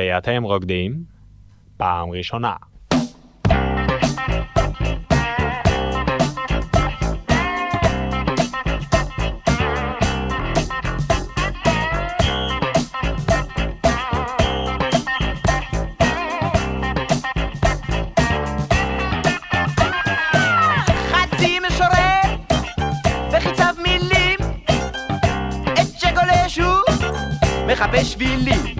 ואתם רוקדים פעם ראשונה. מחפש שבילים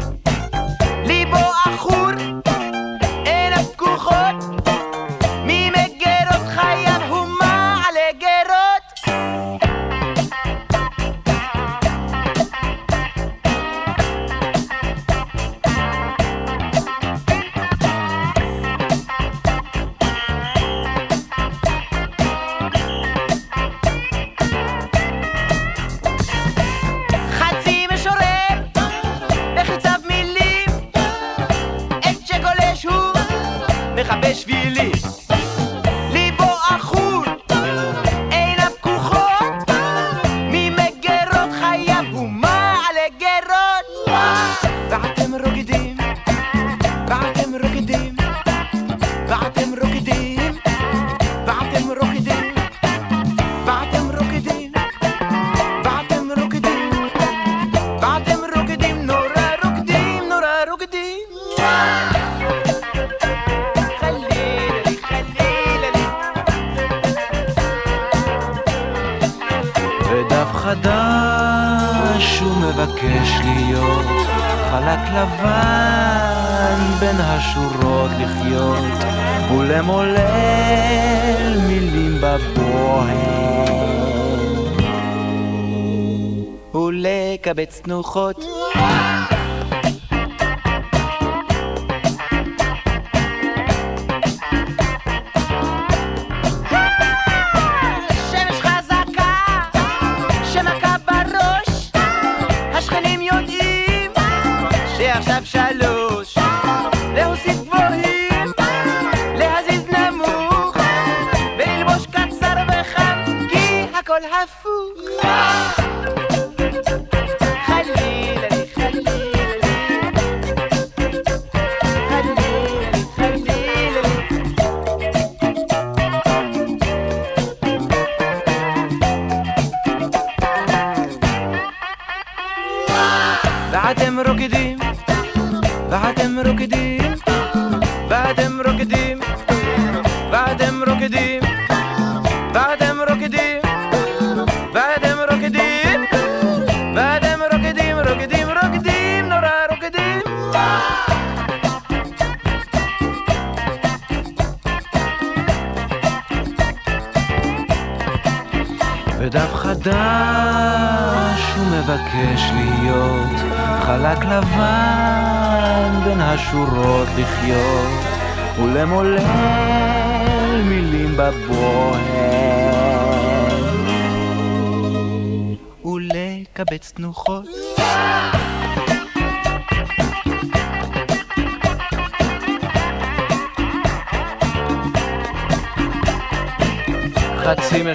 ולקבץ תנוחות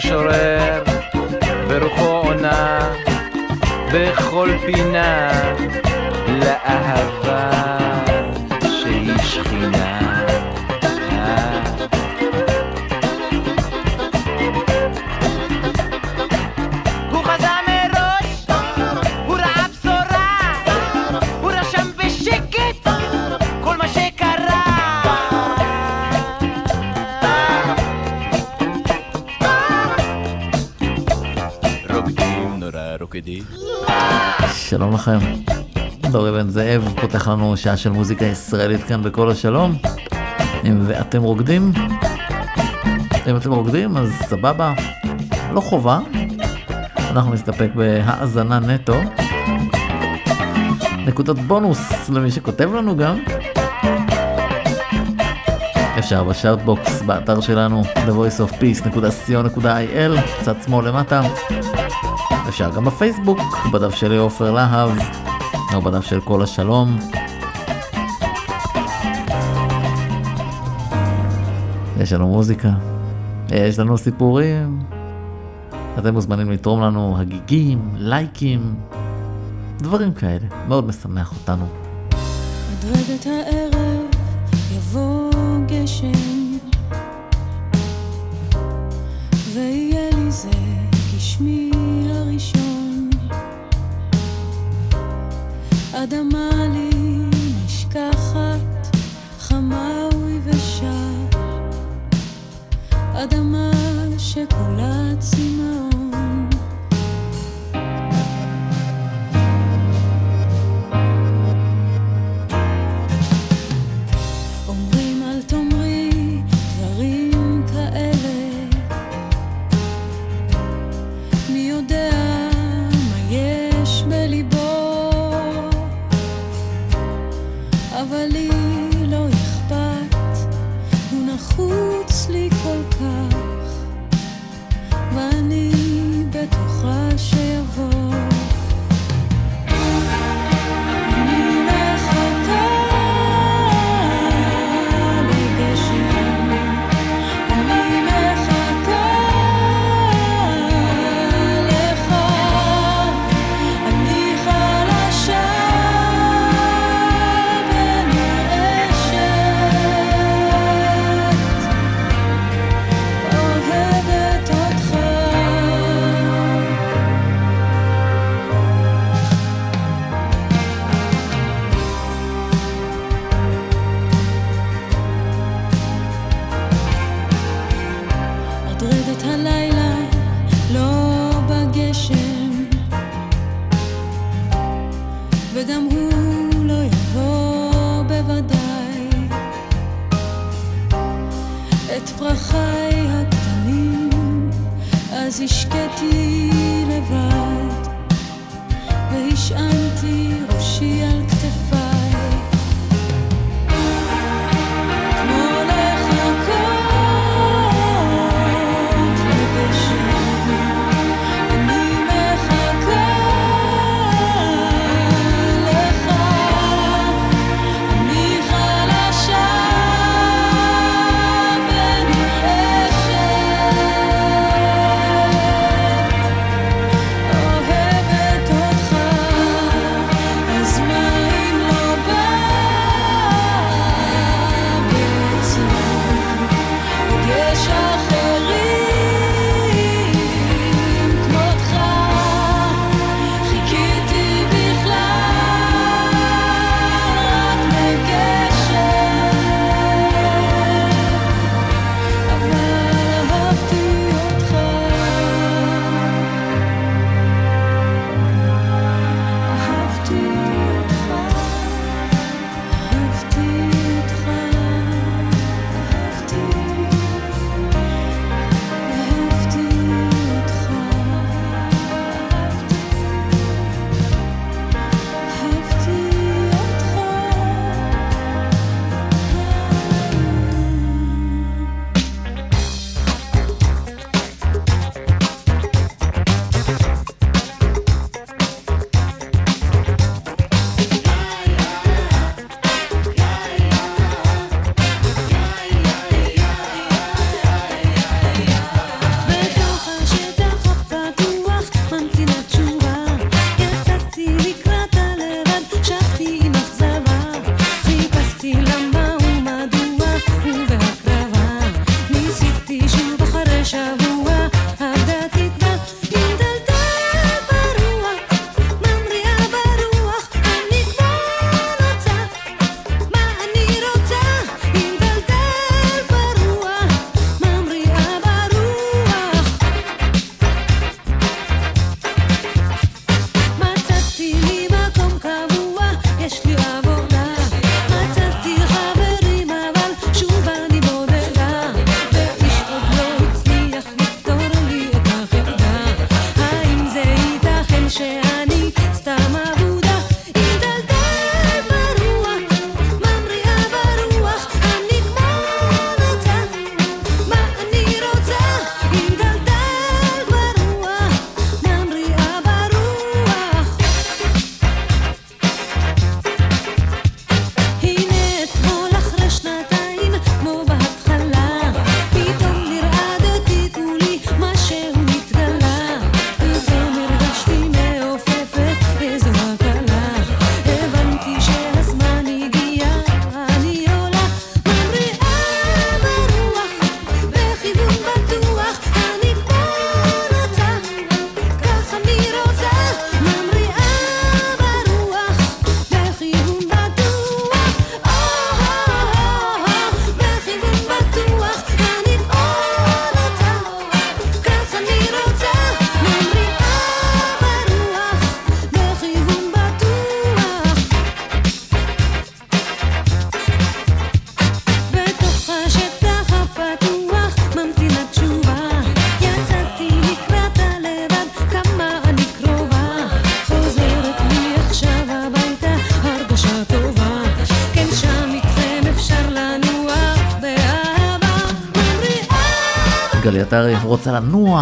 חצי לכם. דורי בן זאב פותח לנו שעה של מוזיקה ישראלית כאן בכל השלום. אם ואתם רוקדים? אם אתם רוקדים אז סבבה, לא חובה. אנחנו נסתפק בהאזנה נטו. נקודות בונוס למי שכותב לנו גם. אפשר בשארטבוקס באתר שלנו thevoiceofpeace.co.il צד שמאל למטה אפשר גם בפייסבוק, בדף שלי עופר להב, או בדף של כל השלום. יש לנו מוזיקה, יש לנו סיפורים. אתם מוזמנים לתרום לנו הגיגים, לייקים, דברים כאלה. מאוד משמח אותנו. מדרגת הערב יבוא גשם ויהיה לי זה כשמי הראשון. אדמה לי נשכחת חמה ויבשה אדמה שכולה sleep voll Chaos.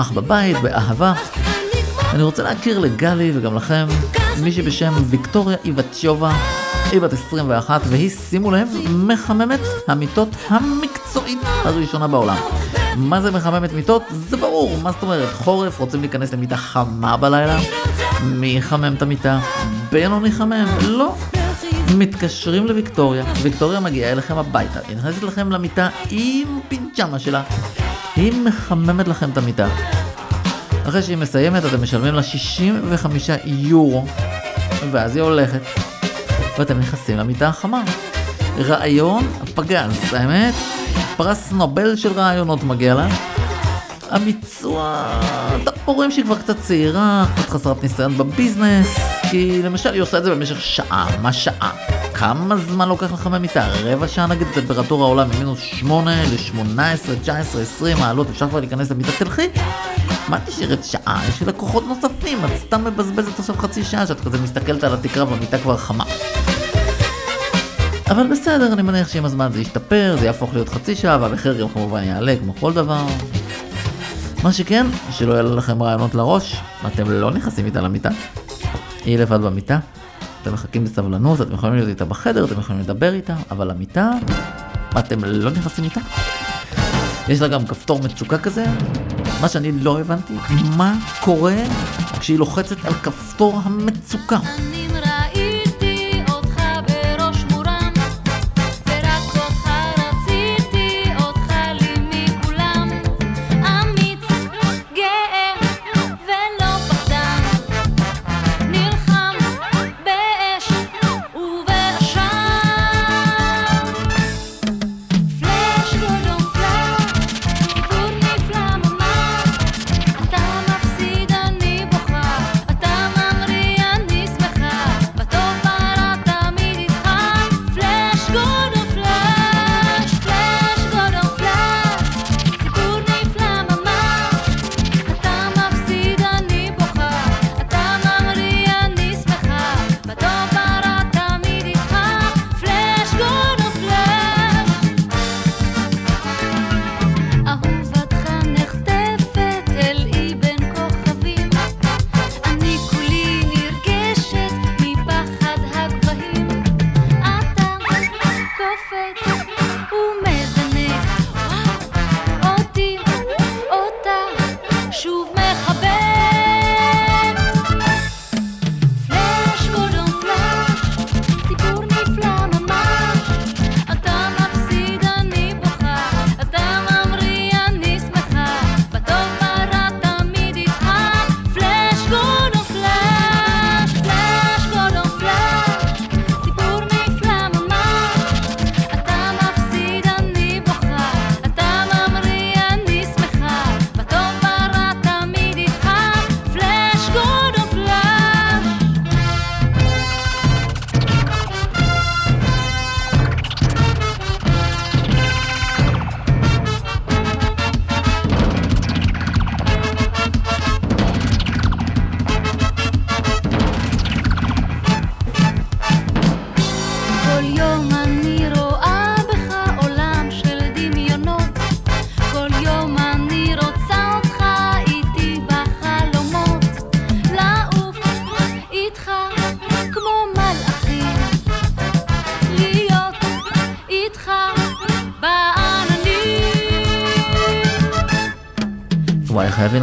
לנוח בבית, באהבה. אני רוצה להכיר לגלי וגם לכם מישהי בשם ויקטוריה איבצ'ובה, היא בת 21 והיא, שימו לב, מחממת המיטות המקצועית הראשונה בעולם. מה זה מחממת מיטות? זה ברור, מה זאת אומרת? חורף, רוצים להיכנס למיטה חמה בלילה? מי יחמם את המיטה? בנוני חמם? לא. מתקשרים לוויקטוריה, ויקטוריה מגיעה אליכם הביתה, היא נכנסת לכם למיטה עם פיג'מה שלה, היא מחממת לכם את המיטה. אחרי שהיא מסיימת אתם משלמים לה 65 יורו, ואז היא הולכת, ואתם נכנסים למיטה החמה. רעיון פגז, האמת, פרס נובל של רעיונות מגיע לה. הביצוע, אתם רואים שהיא כבר קצת צעירה, קצת חסרת ניסיון בביזנס, כי למשל היא עושה את זה במשך שעה, מה שעה? כמה זמן לוקח לחמם מיטה? רבע שעה נגיד, טמפרטורה עולה ממינוס 8 ל-18, 19, 20 מעלות, אפשר כבר להיכנס למיטה, תלכי. מה נשארת שעה? יש לי לקוחות נוספים, את סתם מבזבזת עכשיו חצי שעה שאת כזה מסתכלת על התקרה והמיטה כבר חמה. אבל בסדר, אני מניח שעם הזמן זה ישתפר, זה יהפוך להיות חצי שעה, והמחיר גם כמובן יעלה כמו כל דבר. מה שכן, שלא יעלה לכם רעיונות לראש, אתם לא נכנסים איתה למיטה. היא לבד במיטה, אתם מחכים בסבלנות, אתם יכולים להיות איתה בחדר, אתם יכולים לדבר איתה, אבל למיטה, אתם לא נכנסים איתה. יש לה גם כפתור מצוקה כזה, מה שאני לא הבנתי, מה קורה כשהיא לוחצת על כפתור המצוקה.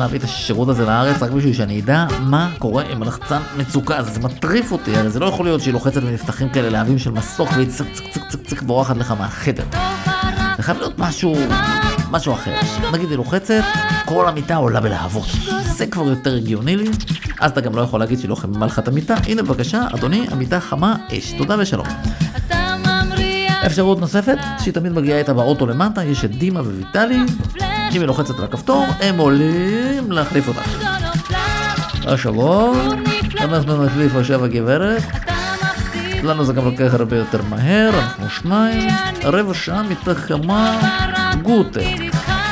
להביא את השירות הזה לארץ רק בשביל שאני אדע מה קורה עם הלחצן מצוקה הזה, זה מטריף אותי, הרי זה לא יכול להיות שהיא לוחצת ונפתחים כאלה להבים של מסוק והיא צק צק צק צק צק בורחת לך מהחדר. זה חייב להיות משהו, משהו אחר. נגיד היא לוחצת, כל המיטה עולה בלהבות. זה כבר יותר הגיוני לי, אז אתה גם לא יכול להגיד שהיא לא חממה לך את המיטה. הנה בבקשה, אדוני, המיטה חמה אש. תודה ושלום. אפשרות נוספת, שהיא תמיד מגיעה איתה באוטו למטה, יש את דימה וויטלי. אם היא לוחצת על הכפתור, הם עולים להחליף אותה. השבוע, אנחנו נחליף עכשיו הגברת. לנו זה גם לוקח הרבה יותר מהר, אנחנו שניים, רבע שעה מיטה חמה, גוטה.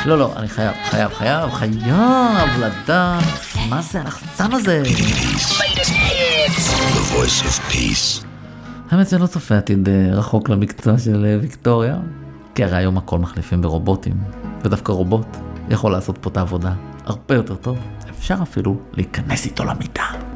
לא, לא, אני חייב, חייב, חייב, חייב לדעת מה זה הלחצן הזה. האמת שאני לא צופה עתיד אה, רחוק למקצוע של אה, ויקטוריה, כי הרי היום הכל מחליפים ברובוטים, ודווקא רובוט יכול לעשות פה את העבודה הרבה יותר טוב, אפשר אפילו להיכנס איתו למיטה.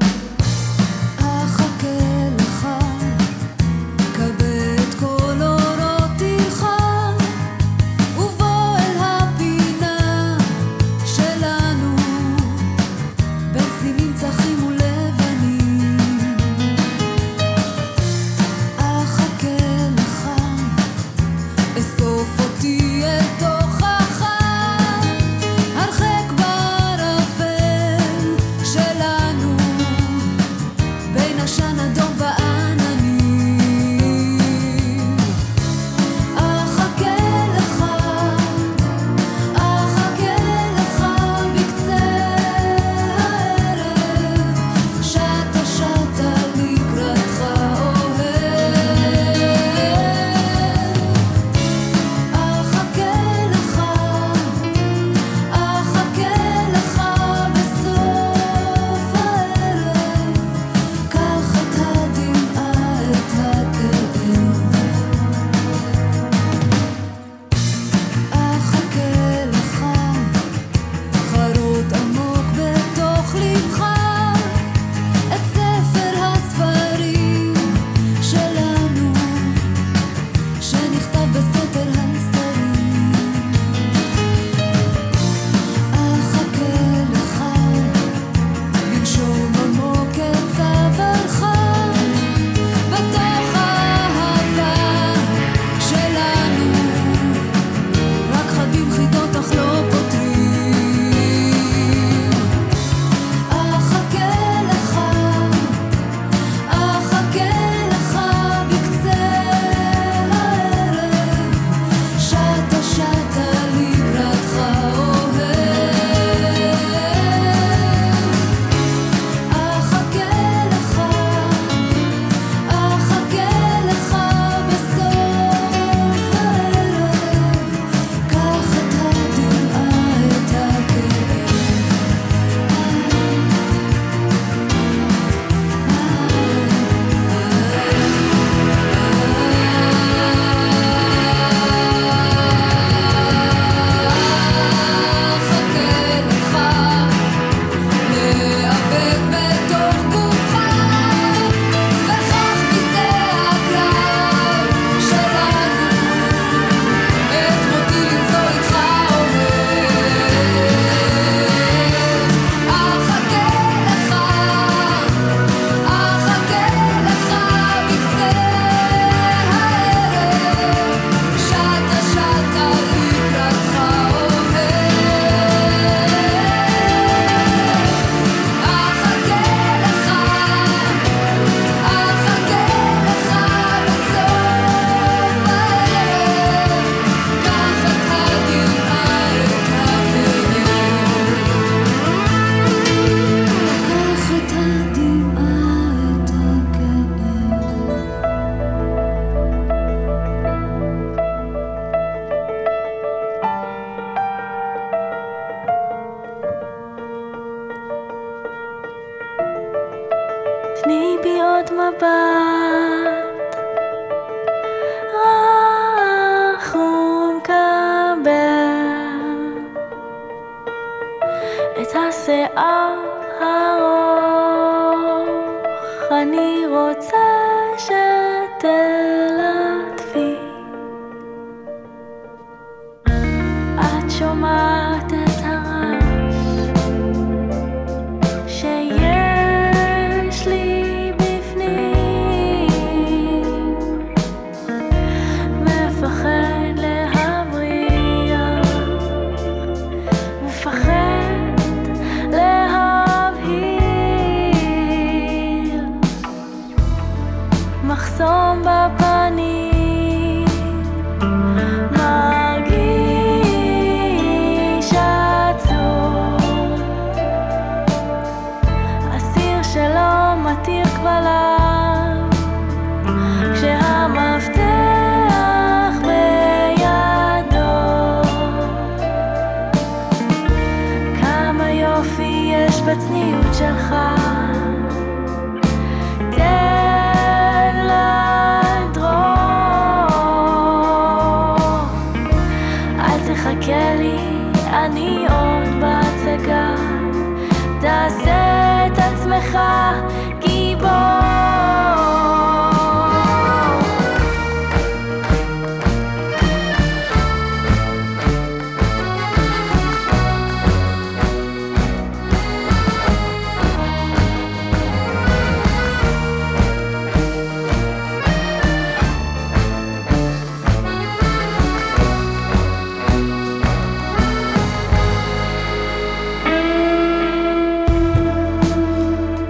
בי עוד מבט. רך ומקבל את השיער.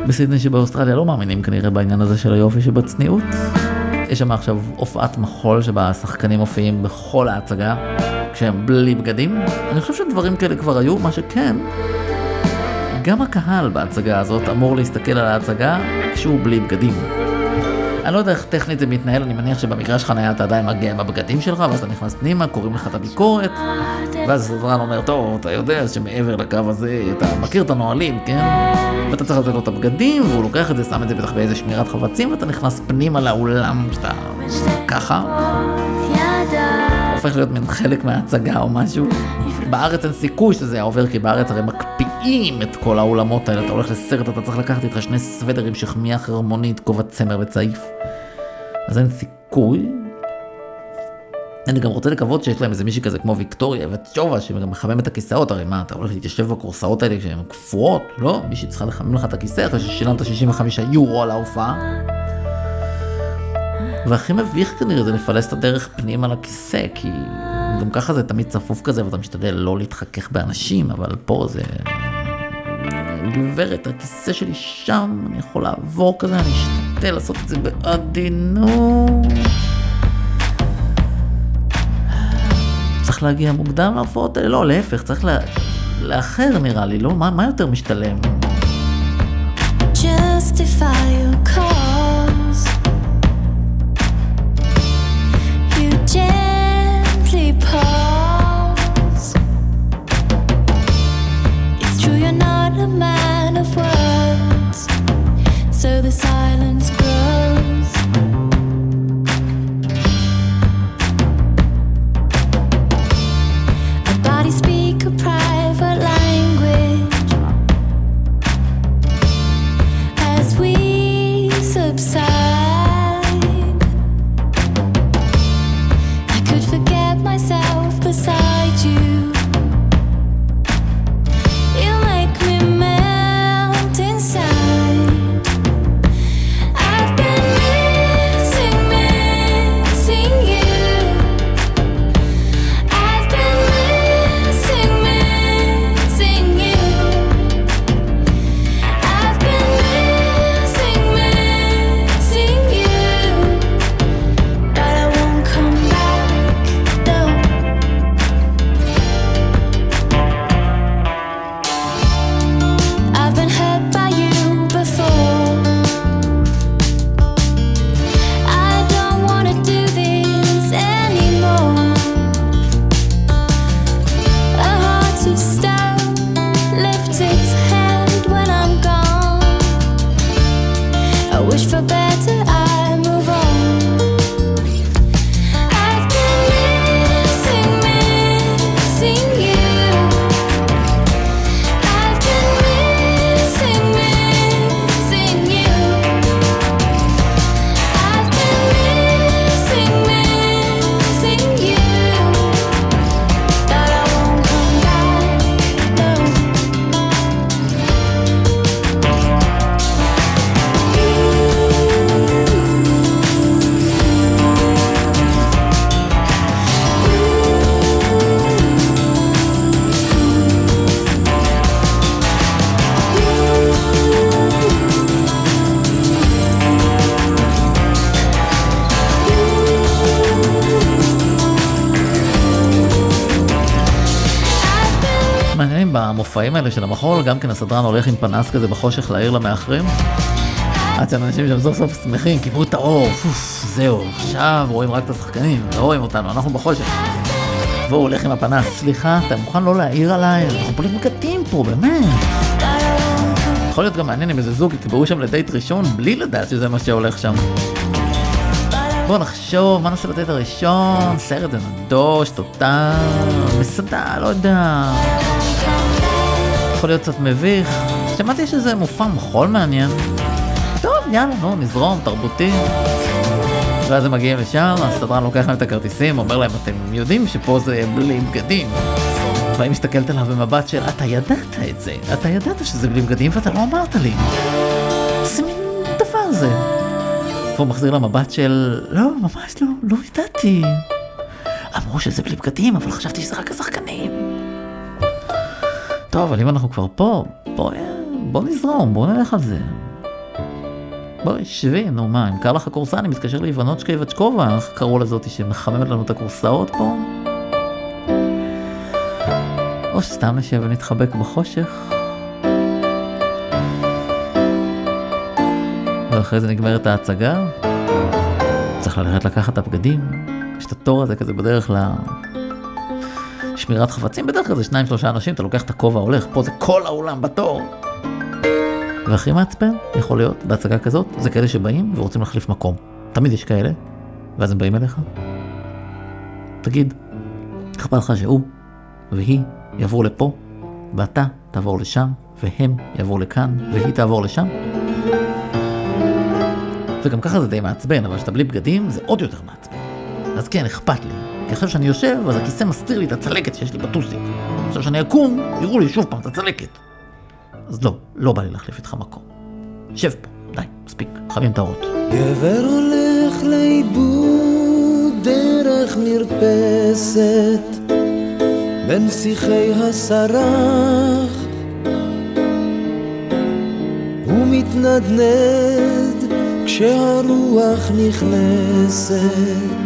בסידני שבאוסטרליה לא מאמינים כנראה בעניין הזה של היופי שבצניעות. יש שם עכשיו הופעת מחול שבה השחקנים מופיעים בכל ההצגה, כשהם בלי בגדים. אני חושב שדברים כאלה כבר היו, מה שכן, גם הקהל בהצגה הזאת אמור להסתכל על ההצגה כשהוא בלי בגדים. אני לא יודע איך טכנית זה מתנהל, אני מניח שבמגרש חניה אתה עדיין מגיע עם הבגדים שלך, ואז אתה נכנס פנימה, קוראים לך את הביקורת, ואז הסדרן אומר, טוב, אתה יודע שמעבר לקו הזה, אתה מכיר את הנהלים, כן? ואתה צריך לתת לו את הבגדים, והוא לוקח את זה, שם את זה בטח באיזה שמירת חבצים, ואתה נכנס פנימה לאולם, שאתה ככה, הופך להיות מין חלק מההצגה או משהו. בארץ אין סיכוי שזה היה עובר, כי בארץ הרי מקפיאים את כל האולמות האלה. אתה הולך לסרט, אתה צריך לקחת איתך שני סוודרים, שכמיה חרמונית, כובע צמר וצעיף. אז אין סיכוי. אני גם רוצה לקוות שיש להם איזה מישהי כזה כמו ויקטוריה וצ'ובה שגם מחמם את הכיסאות, הרי מה, אתה הולך להתיישב בכורסאות האלה כשהן קפואות? לא, מישהי צריכה לחמם לך את הכיסא אחרי ששילמת 65 יורו על ההופעה. והכי מביך כנראה זה לפלס את הדרך פנימה לכיסא, כי גם ככה זה תמיד צפוף כזה ואתה משתדל לא להתחכך באנשים, אבל פה זה... גברת, הכיסא שלי שם, אני יכול לעבור כזה, אני אשתדל לעשות את זה בעדינות. צריך להגיע מוקדם להופעות האלה? לא, להפך, צריך לה... לאחר נראה לי, לא? מה, מה יותר משתלם? justify your cause. Man of words, so the silence במופעים האלה של המחול, גם כן הסדרן הולך עם פנס כזה בחושך להעיר למאחרים. עד שאנשים שם סוף סוף שמחים, כיבו את האור, פוף, זהו, עכשיו רואים רק את השחקנים, לא רואים אותנו, אנחנו בחושך. והוא הולך עם הפנס, סליחה, אתה מוכן לא להעיר עליי? אנחנו בלי בגדים פה, באמת. יכול להיות גם מעניין אם איזה זוג יקבעו שם לדייט ראשון בלי לדעת שזה מה שהולך שם. בוא נחשוב, מה נעשה בדייט הראשון? סרט זה נדוש, תותר, מסעדה, לא יודע. יכול להיות קצת מביך. שמעתי שזה מופע מחול מעניין. טוב, יאללה, נו, נזרום, תרבותי. ואז הם מגיעים לשם, הסדרן לוקח להם את הכרטיסים, אומר להם, אתם יודעים שפה זה בלי בגדים. והיא מסתכלת עליו במבט של, אתה ידעת את זה, אתה ידעת שזה בלי בגדים ואתה לא אמרת לי. איזה מין דבר זה. והוא מחזיר לה מבט של, לא, ממש לא, לא ידעתי. אמרו שזה בלי בגדים, אבל חשבתי שזה רק השחקנים. טוב, אבל אם אנחנו כבר פה, בוא, בוא נזרום, בוא נלך על זה. בואי, שבי, נו מה, אם קר לך הכורסה, אני מתקשר לאיוונוצ'קה איבצ'קובה, איך קראו לזאתי שמחממת לנו את הכורסאות פה? או שסתם נשב ונתחבק בחושך. ואחרי זה נגמרת ההצגה, צריך ללכת לקחת את הבגדים, יש את התור הזה כזה בדרך ל... שמירת חפצים, בדרך כלל זה שניים שלושה אנשים, אתה לוקח את הכובע הולך, פה זה כל האולם בתור. והכי מעצבן, יכול להיות, בהצגה כזאת, זה כאלה שבאים ורוצים להחליף מקום. תמיד יש כאלה, ואז הם באים אליך. תגיד, אכפת לך שהוא והיא יעברו לפה, ואתה תעבור לשם, והם יעברו לכאן, והיא תעבור לשם? וגם ככה זה די מעצבן, אבל כשאתה בלי בגדים זה עוד יותר מעצבן. אז כן, אכפת לי. כי שאני יושב, אז הכיסא מסתיר לי את הצלקת שיש לי בטוסיק. עכשיו שאני אקום, יראו לי שוב פעם את הצלקת. אז לא, לא בא לי להחליף איתך מקום. שב פה, די, מספיק, חמים את האורות. גבר הולך לאיבוד דרך מרפסת בין שיחי הסרח הוא מתנדנד כשהרוח נכנסת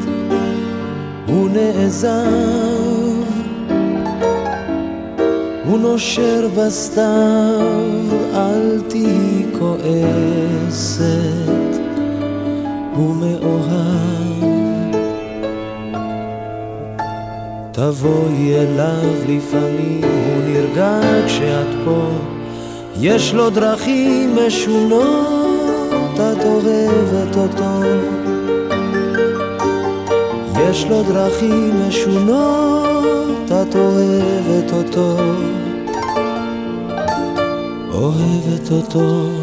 הוא נעזב הוא נושר בסתיו, אל תהי כועסת, הוא מאוהב. תבואי אליו לפעמים, הוא נרגע כשאת פה, יש לו דרכים משונות, את אוהבת אותו. יש לו דרכים משונות, את אוהבת אותו. אוהבת אותו.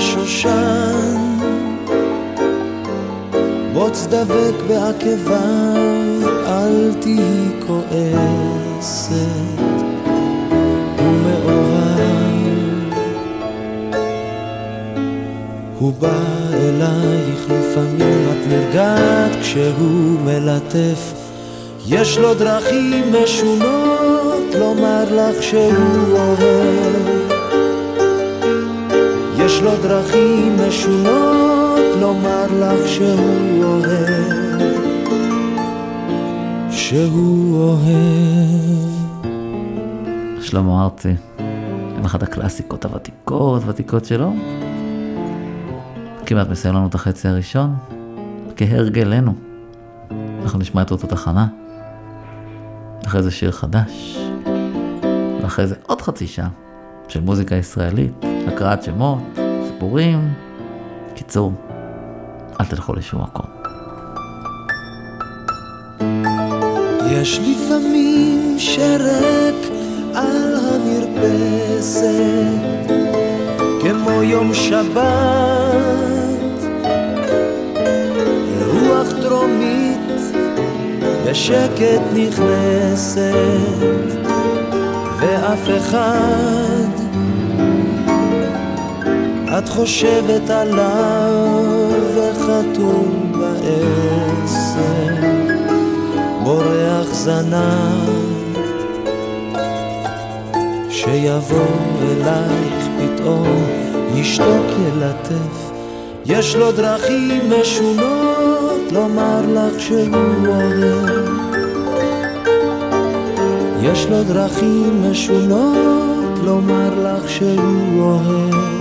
בשושן, בוץ דבק בעקביו, אל תהי כועסת. הוא מאוהב. הוא בא אלייך לפעמים, את נרגעת כשהוא מלטף. יש לו דרכים משונות לומר לך שהוא אוהב. יש לו דרכים משונות לומר לך שהוא אוהב. שהוא אוהב. שלמה ארצי, עם אחת הקלאסיקות הוותיקות, ותיקות שלו. כמעט מסיים לנו את החצי הראשון, כהרגלנו. אנחנו נשמע את אותו תחנה, אחרי זה שיר חדש, ואחרי זה עוד חצי שעה של מוזיקה ישראלית, הקראת שמות, סיפורים. קיצור, אל תלכו לשום מקום. יש לפעמים שרק על המרפסת, כמו יום שבת, רוח דרומית בשקט נכנסת, ואף אחד, את חושבת עליו וחתום בעשר. בורח זנב שיבוא אלייך פתאום ישתוק ילטף. יש לו דרכים משונות לומר לך שהוא אוהב. יש לו דרכים משונות לומר לך שהוא אוהב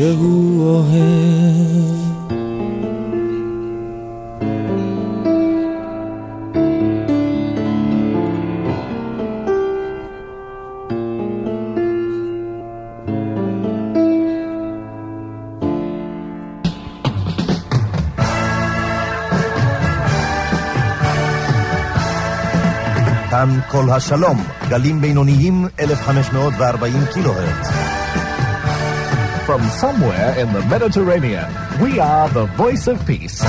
שהוא אוהב. כאן כל השלום, גלים בינוניים 1540 קילוהרץ. From somewhere in the Mediterranean, we are the voice of peace.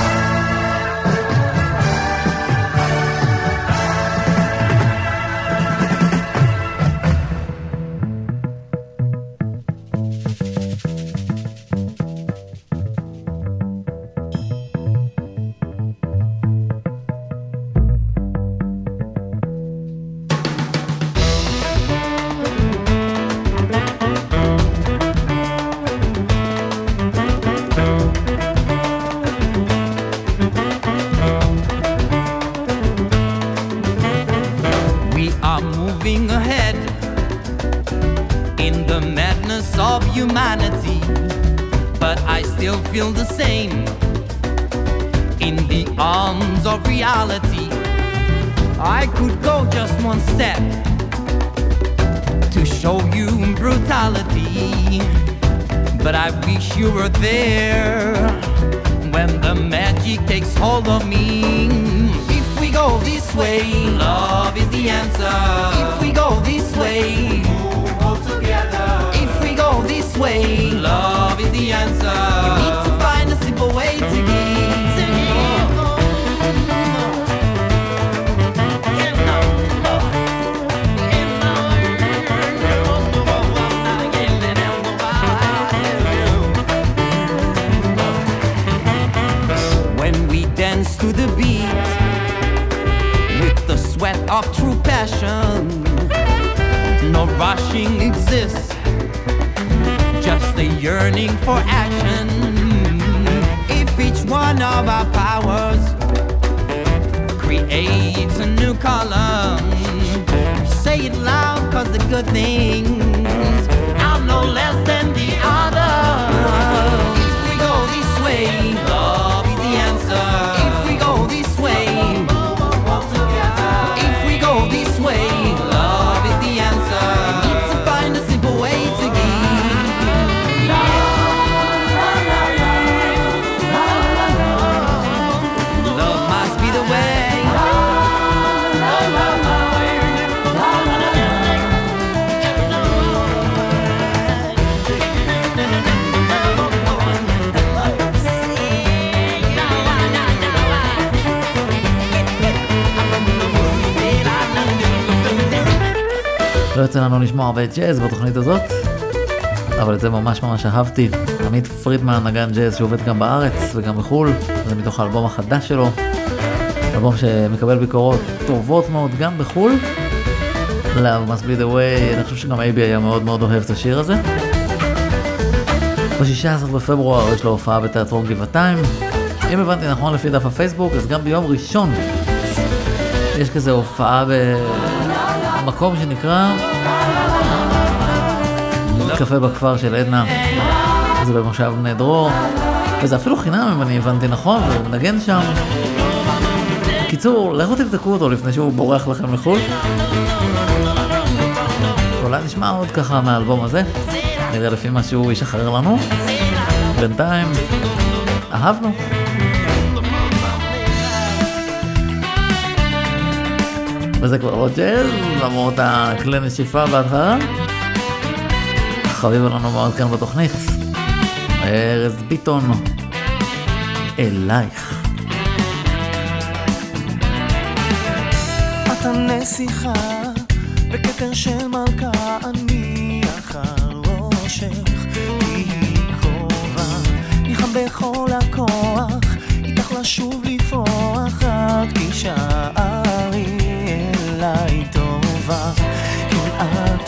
Of true passion, no rushing exists, just a yearning for action. If each one of our powers creates a new column, say it loud, cause the good things are no less than the others. We go this way, לא יוצא לנו לשמוע הרבה ג'אז בתוכנית הזאת, אבל את זה ממש ממש אהבתי. עמית פרידמן נגן ג'אז שעובד גם בארץ וגם בחו"ל, זה מתוך האלבום החדש שלו. אלבום שמקבל ביקורות טובות מאוד גם בחו"ל. Love must be the way, אני חושב שגם אייבי היה מאוד מאוד אוהב את השיר הזה. ב-16 בפברואר יש לו הופעה בתיאטרון גבעתיים. אם הבנתי נכון לפי דף הפייסבוק, אז גם ביום ראשון יש כזה הופעה במקום שנקרא קפה בכפר של עדנה. זה במושב בני דרור, וזה אפילו חינם אם אני הבנתי נכון, והוא מנגן שם. בקיצור, לכו תבדקו אותו לפני שהוא בורח לכם לחו"ל. אולי נשמע עוד ככה מהאלבום הזה, נראה לפי מה שהוא ישחרר לנו. בינתיים, אהבנו. וזה כבר לא ג'אז, למרות הכלי נשיפה בהתחלה. חביב לנו מאוד כאן בתוכנית. ארז ביטון, אלייך. אתה נסיכה בכתר של מלכה אני אחר ראשך תהי קרובה נלחם בכל הכוח איתך לשוב לפרוח רק תישארי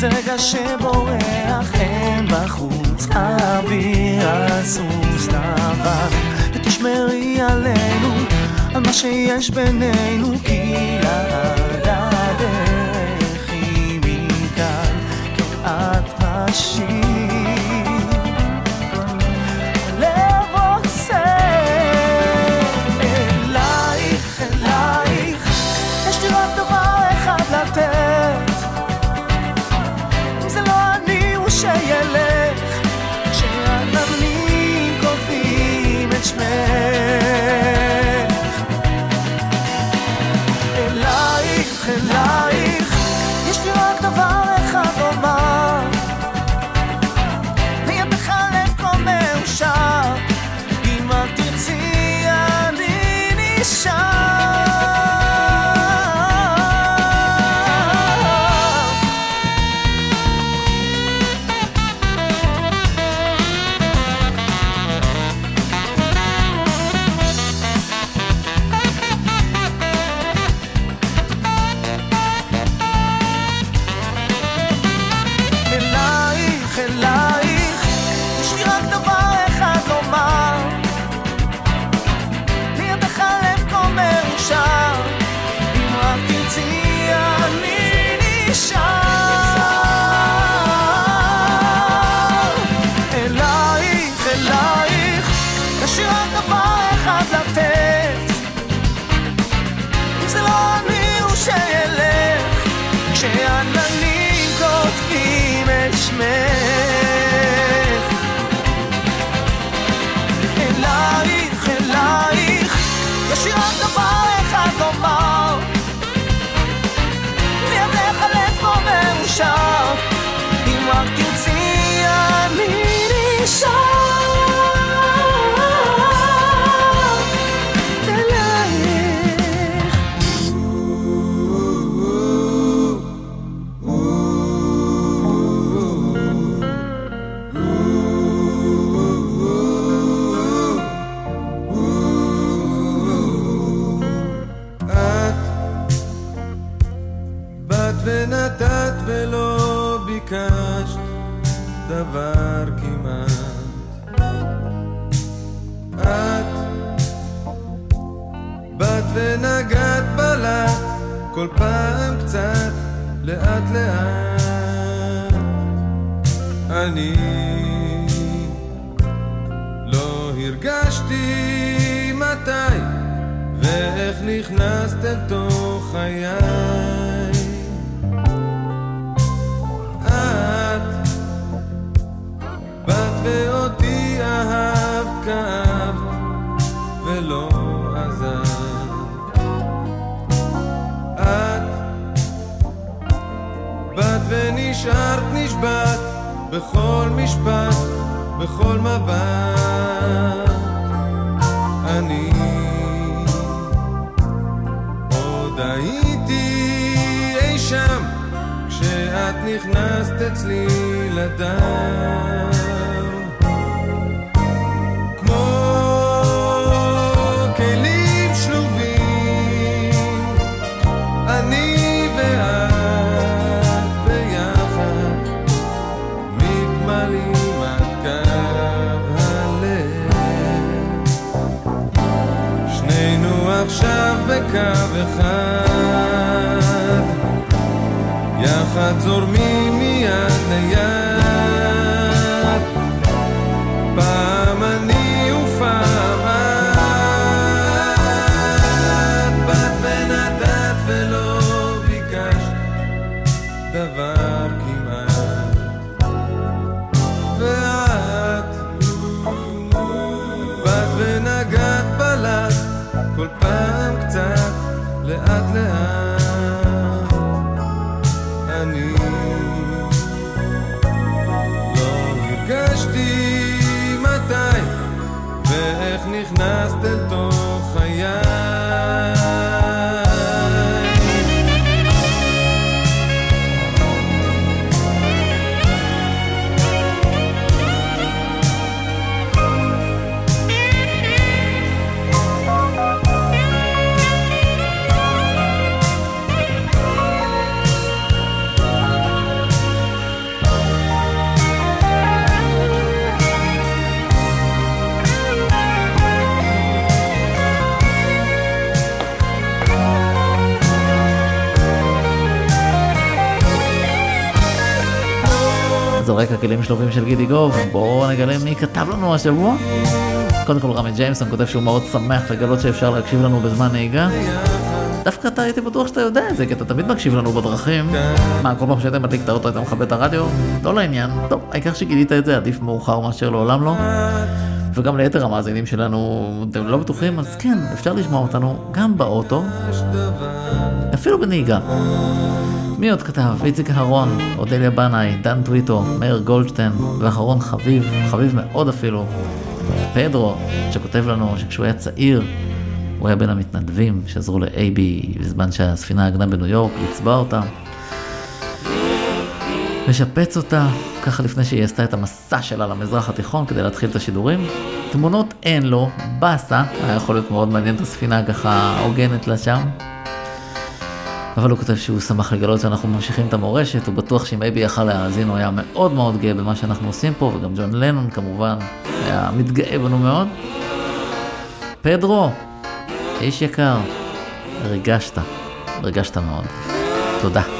זה רגע שבורח, אין בחוץ אוויר אסור סתם ותשמרי עלינו, על מה שיש בינינו, כי לעד הדרך היא מכאן, כי את השיר saatler על רקע כלים שלובים של גידי גוב, בואו נגלה מי כתב לנו השבוע. קודם כל רמי ג'יימסון כותב שהוא מאוד שמח לגלות שאפשר להקשיב לנו בזמן נהיגה. דווקא אתה הייתי בטוח שאתה יודע את זה, כי אתה תמיד מקשיב לנו בדרכים. מה, כל פעם שהיית מדליק את האוטו היית מכבה את הרדיו? לא לעניין. טוב, העיקר שגילית את זה, עדיף מאוחר מאשר לעולם לא. וגם ליתר המאזינים שלנו, אתם לא בטוחים, אז כן, אפשר לשמוע אותנו גם באוטו, אפילו בנהיגה. מי עוד כתב? איציק אהרון, אודליה בנאי, דן טוויטו, מאיר גולדשטיין, ואחרון חביב, חביב מאוד אפילו, פדרו, שכותב לנו שכשהוא היה צעיר, הוא היה בין המתנדבים שעזרו לאייבי בזמן שהספינה עגנה בניו יורק, לצבוע אותה. לשפץ אותה, ככה לפני שהיא עשתה את המסע שלה למזרח התיכון כדי להתחיל את השידורים. תמונות אין לו, באסה, היה יכול להיות מאוד מעניין את הספינה ככה הוגנת לה שם. אבל הוא כותב שהוא שמח לגלות שאנחנו ממשיכים את המורשת, הוא בטוח שאם אייבי יכל להאזין הוא היה מאוד מאוד גאה במה שאנחנו עושים פה, וגם ג'ון לנון כמובן היה מתגאה בנו מאוד. פדרו, איש יקר, ריגשת, ריגשת מאוד. תודה.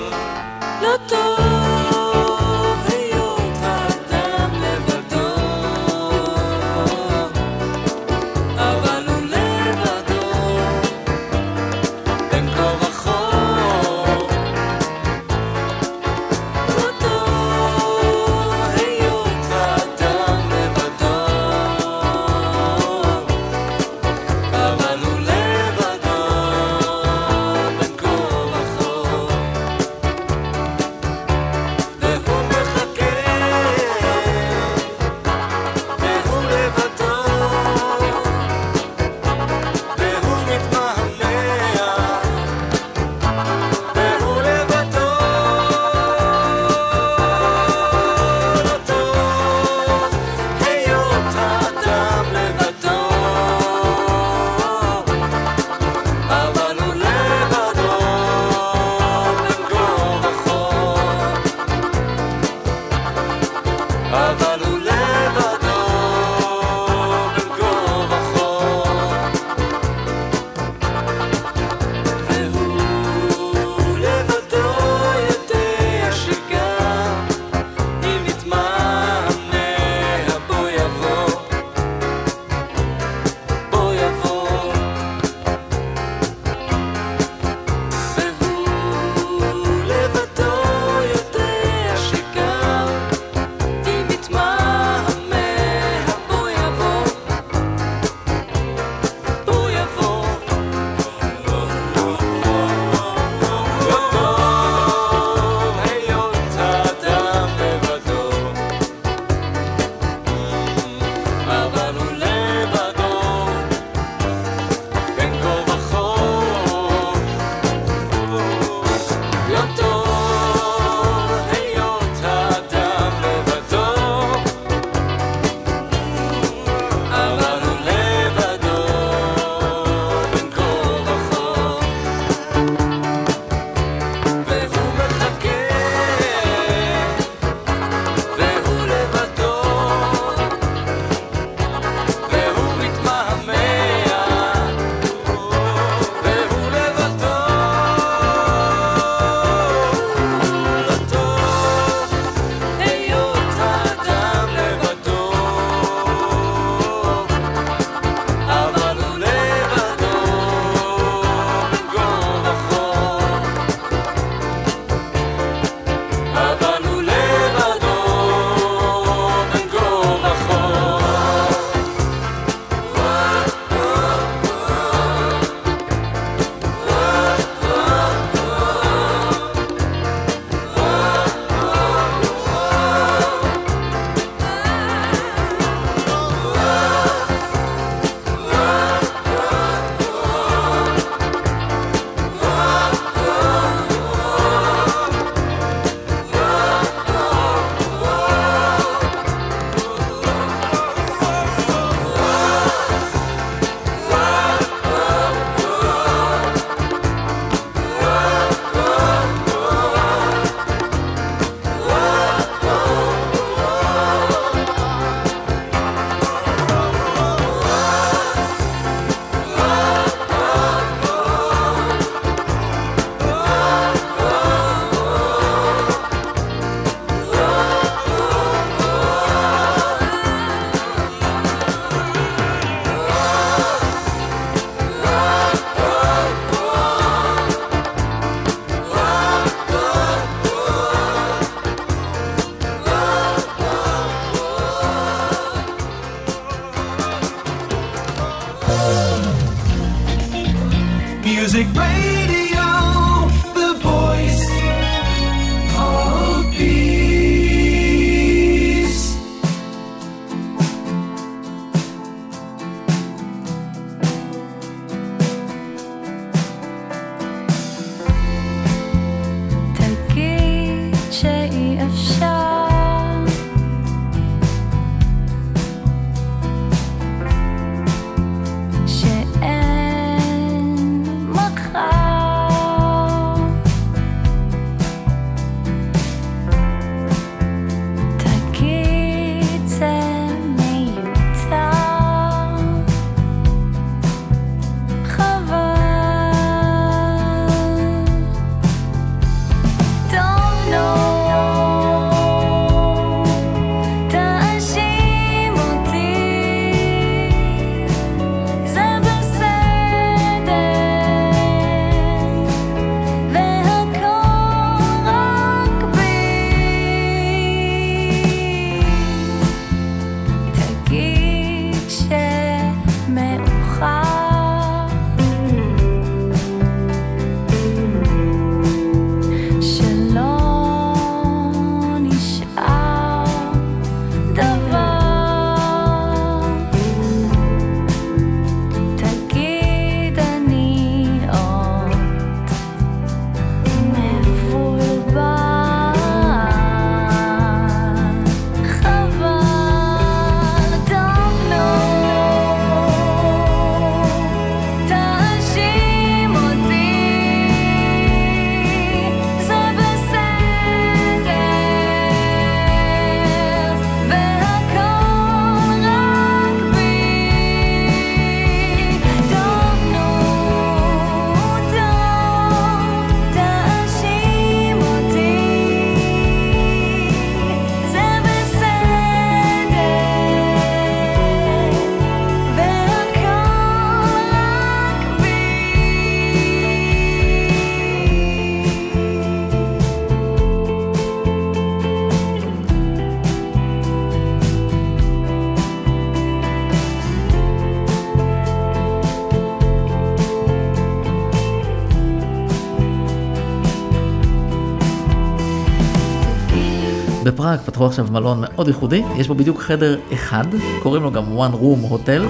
פתחו עכשיו מלון מאוד ייחודי, יש בו בדיוק חדר אחד, קוראים לו גם one room hotel.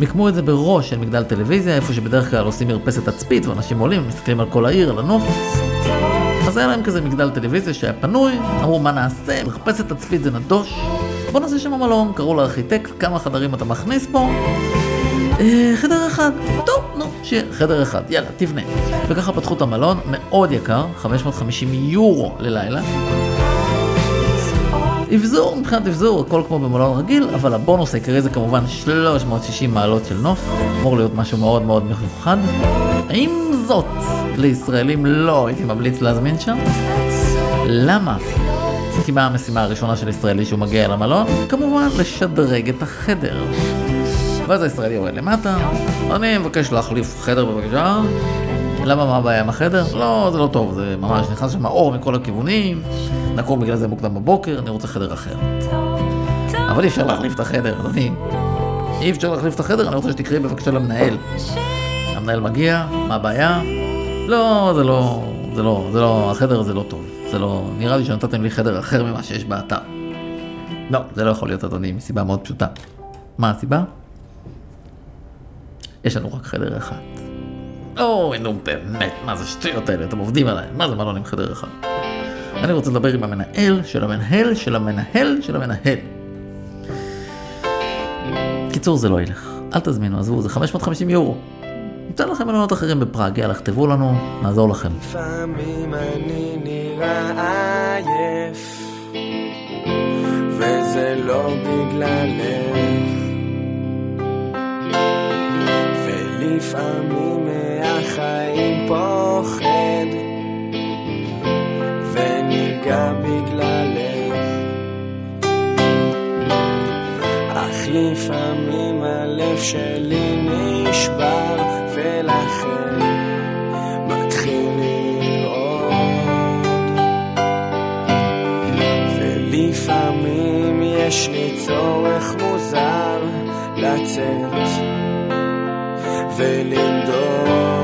מיקמו את זה בראש של מגדל טלוויזיה, איפה שבדרך כלל עושים מרפסת תצפית ואנשים עולים, מסתכלים על כל העיר, על הנוף. אז היה להם כזה מגדל טלוויזיה שהיה פנוי, אמרו מה נעשה, מרפסת תצפית זה נדוש, בוא נעשה שם מלון, קראו לארכיטקט, כמה חדרים אתה מכניס פה? אה, חדר אחד, טוב, נו, שיהיה חדר אחד, יאללה, תבנה. וככה פתחו את המלון, מאוד יקר, 550 יורו ללילה. אבזור, מבחינת אבזור, הכל כמו במלון רגיל, אבל הבונוס העיקרי זה כמובן 360 מעלות של נוף, אמור להיות משהו מאוד מאוד מיוחד. עם זאת, לישראלים לא הייתי ממליץ להזמין שם. למה? כי מה המשימה הראשונה של ישראלי שהוא מגיע למלון? כמובן, לשדרג את החדר. ואז הישראלי יורד למטה, אני מבקש להחליף חדר בבקשה. למה, מה הבעיה עם החדר? לא, זה לא טוב, זה ממש נכנס שם אור מכל הכיוונים, נקום בגלל זה מוקדם בבוקר, אני רוצה חדר אחר. אבל אי אפשר להחליף את החדר, אדוני. אי אפשר להחליף את החדר, אני רוצה שתקראי בבקשה למנהל. המנהל מגיע, מה הבעיה? לא, זה לא, זה לא, זה לא, החדר הזה לא טוב. זה לא, נראה לי שנתתם לי חדר אחר ממה שיש באתר. לא, זה לא יכול להיות, אדוני, מסיבה מאוד פשוטה. מה הסיבה? יש לנו רק חדר אחד. אוי, נו באמת, מה זה שטויות האלה, אתם עובדים עליי, מה זה מלון עם חדר אחד? אני רוצה לדבר עם המנהל של המנהל של המנהל של המנהל. קיצור, זה לא ילך. אל תזמינו, עזבו, זה 550 יורו. ניתן לכם מלונות אחרים בפראג, יאללה, כתבו לנו, נעזור לכם. לפעמים אני נראה עייף, וזה לא בגללך. ולפעמים מהחיים פוחד, ונרגע בגללך. אך לפעמים הלב שלי נשבר, ולכן מתחיל לרעוד. ולפעמים יש לי צורך מוזר לצאת de.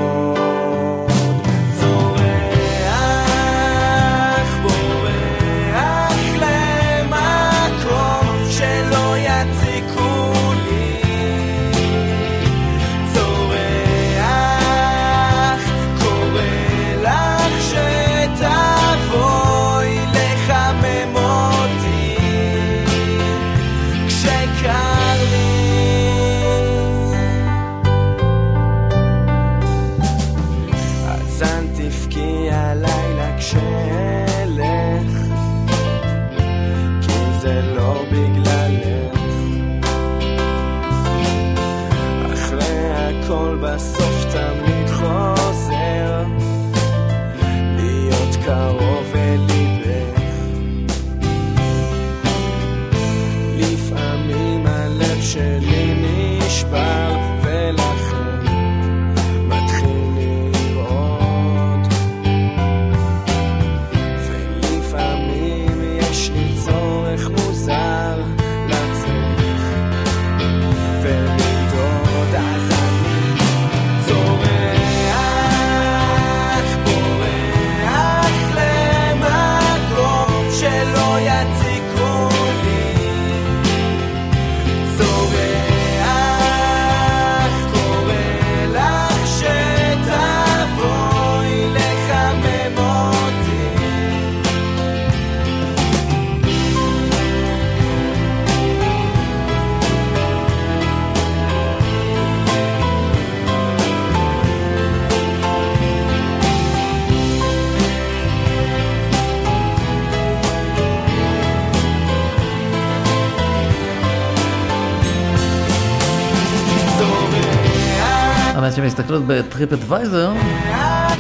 שמסתכלות בטריפ אדוויזר,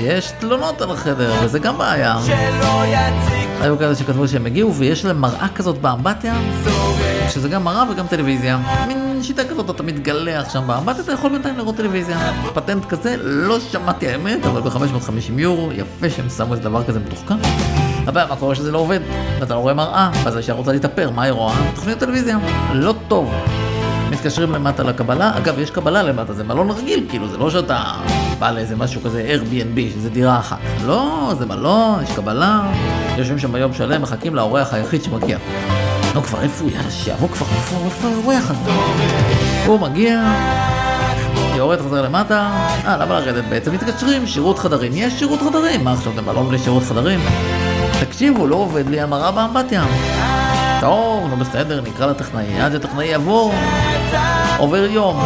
יש תלונות על החדר, וזה גם בעיה. היו כאלה שכתבו שהם הגיעו ויש להם מראה כזאת באמבטיה, שזה גם מראה וגם טלוויזיה. מין שיטה כזאת, אתה מתגלח שם באמבטיה, אתה יכול בינתיים לראות טלוויזיה. פטנט כזה, לא שמעתי האמת, אבל ב-550 יורו, יפה שהם שמו איזה דבר כזה מתוחכם. הבעיה, מה קורה שזה לא עובד? ואתה לא רואה מראה, ואז האישה רוצה להתאפר, מה היא רואה? תוכניות טלוויזיה. לא טוב. מתקשרים למטה לקבלה, אגב, יש קבלה למטה, זה מלון רגיל, כאילו, זה לא שאתה בא לאיזה משהו כזה Airbnb, שזה דירה אחת. לא, זה מלון, יש קבלה, יושבים שם ביום שלם, מחכים לאורח היחיד שמגיע. נו, כבר איפה הוא? יאללה, שיבוא כבר, איפה איפה האורח הזה? הוא מגיע, יורד חוזר למטה, אה, למה לרדת בעצם? מתקשרים, שירות חדרים. יש שירות חדרים, מה עכשיו, זה מלון בלי שירות חדרים? תקשיבו, לא עובד לי המראה באמבטיה. טוב, נו בסדר, נקרא לטכנאי, עד שהטכנאי יבוא, עובר יום.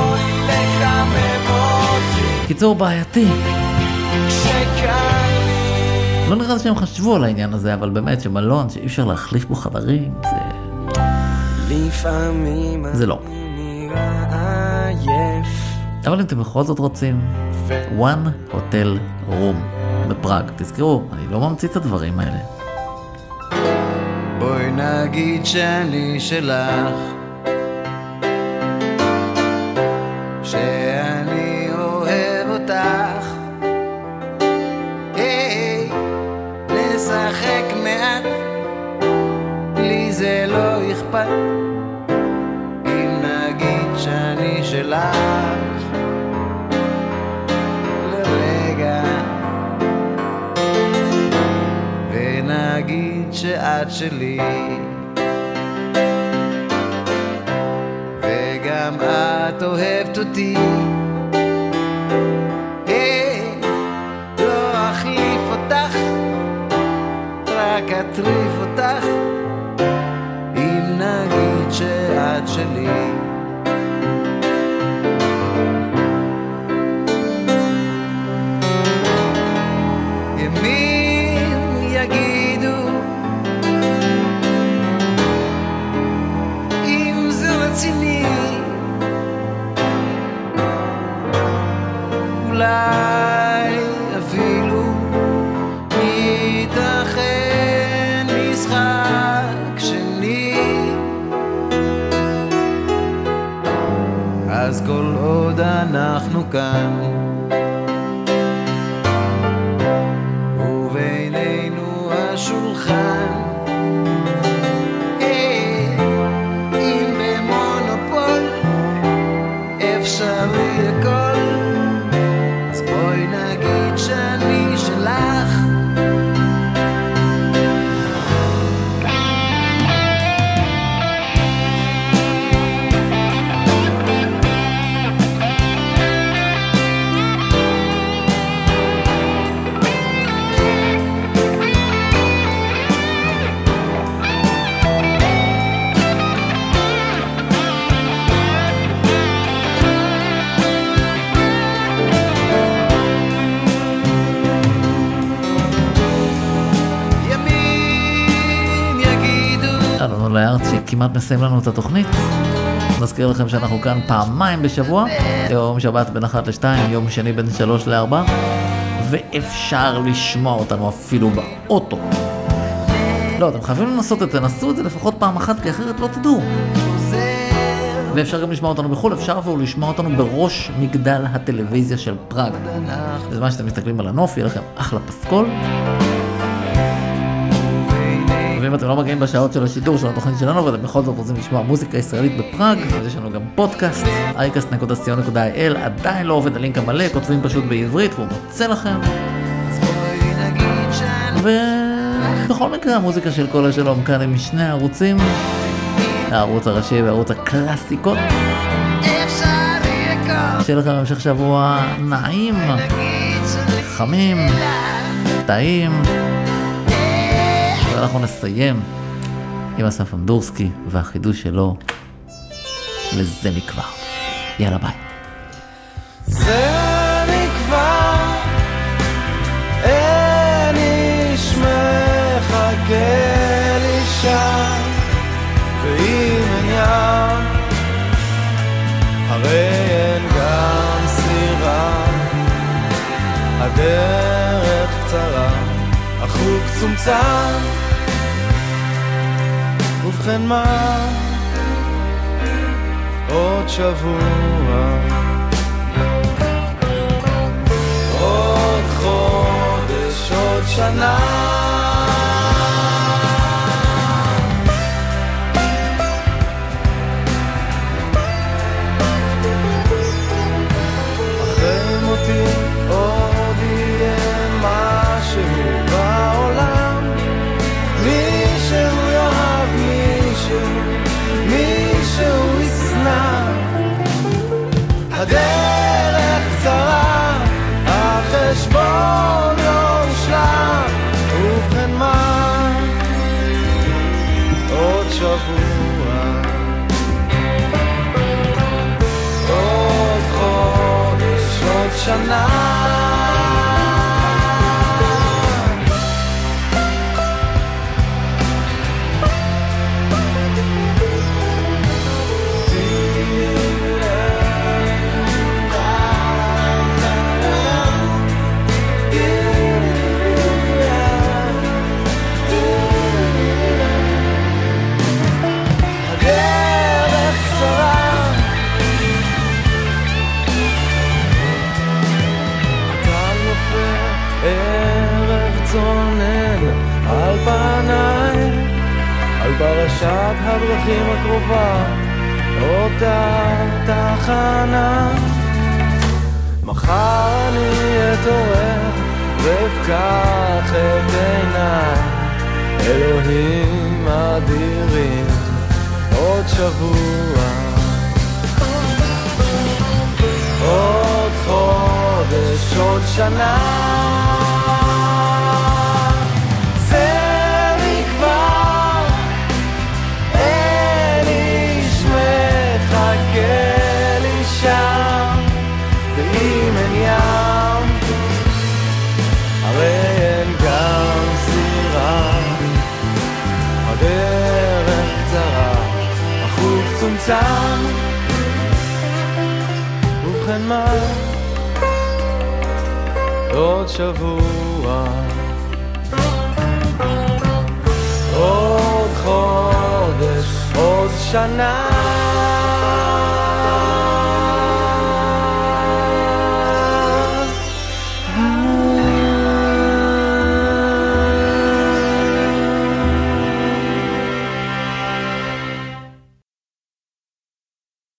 קיצור, בעייתי. לא נראה לי שהם חשבו על העניין הזה, אבל באמת, שמלון שאי אפשר להחליף בו חדרים, זה... לפעמים זה לא. אבל אם אתם בכל זאת רוצים, one hotel room בפראג. תזכרו, אני לא ממציא את הדברים האלה. בואי נגיד שאני שלך. שאני אוהב אותך. היי, נשחק מעט. לי זה לא אכפת. אם נגיד שאני שלך שאת שלי. וגם את אוהבת אותי. היי, לא אטריף אותך. אם נגיד שאת שלי מסיים לנו את התוכנית. נזכיר לכם שאנחנו כאן פעמיים בשבוע, יום שבת בין 1 ל-2, יום שני בין 3 ל-4, ואפשר לשמוע אותנו אפילו באוטו. לא, אתם חייבים לנסות את זה, נסו את זה לפחות פעם אחת, כי אחרת לא תדעו. ואפשר גם לשמוע אותנו בחו"ל, אפשר אפילו לשמוע אותנו בראש מגדל הטלוויזיה של פראג. בזמן שאתם מסתכלים על הנוף, יהיה לכם אחלה פסקול. ואם אתם לא מגיעים בשעות של השידור של התוכנית שלנו ואתם בכל זאת רוצים לשמוע מוזיקה ישראלית בפראג, אז יש לנו גם פודקאסט, iCast.co.il, עדיין לא עובד הלינק המלא, כותבים פשוט בעברית והוא מוצא לכם. ובכל מקרה המוזיקה של כל השלום כאן הם משני הערוצים, הערוץ הראשי וערוץ הקלאסיקות. שיהיה לכם המשך שבוע נעים, חמים, טעים. ואנחנו נסיים עם אסף אמדורסקי והחידוש שלו לזה מכבר. יאללה ביי. זה נקבע, אין איש מחכה לי שם, ואם אין ים, הרי אין גם סירה. הדרך קצרה, ובכן מה? עוד שבוע עוד חודש, עוד שנה. שנה. הדרכים הקרובה אותה תחנה. מחר אני אתעורר ואפקח את עיניי. אלוהים אדירים עוד שבוע. עוד חודש, עוד שנה מה? עוד שבוע. עוד חודש עוד שנה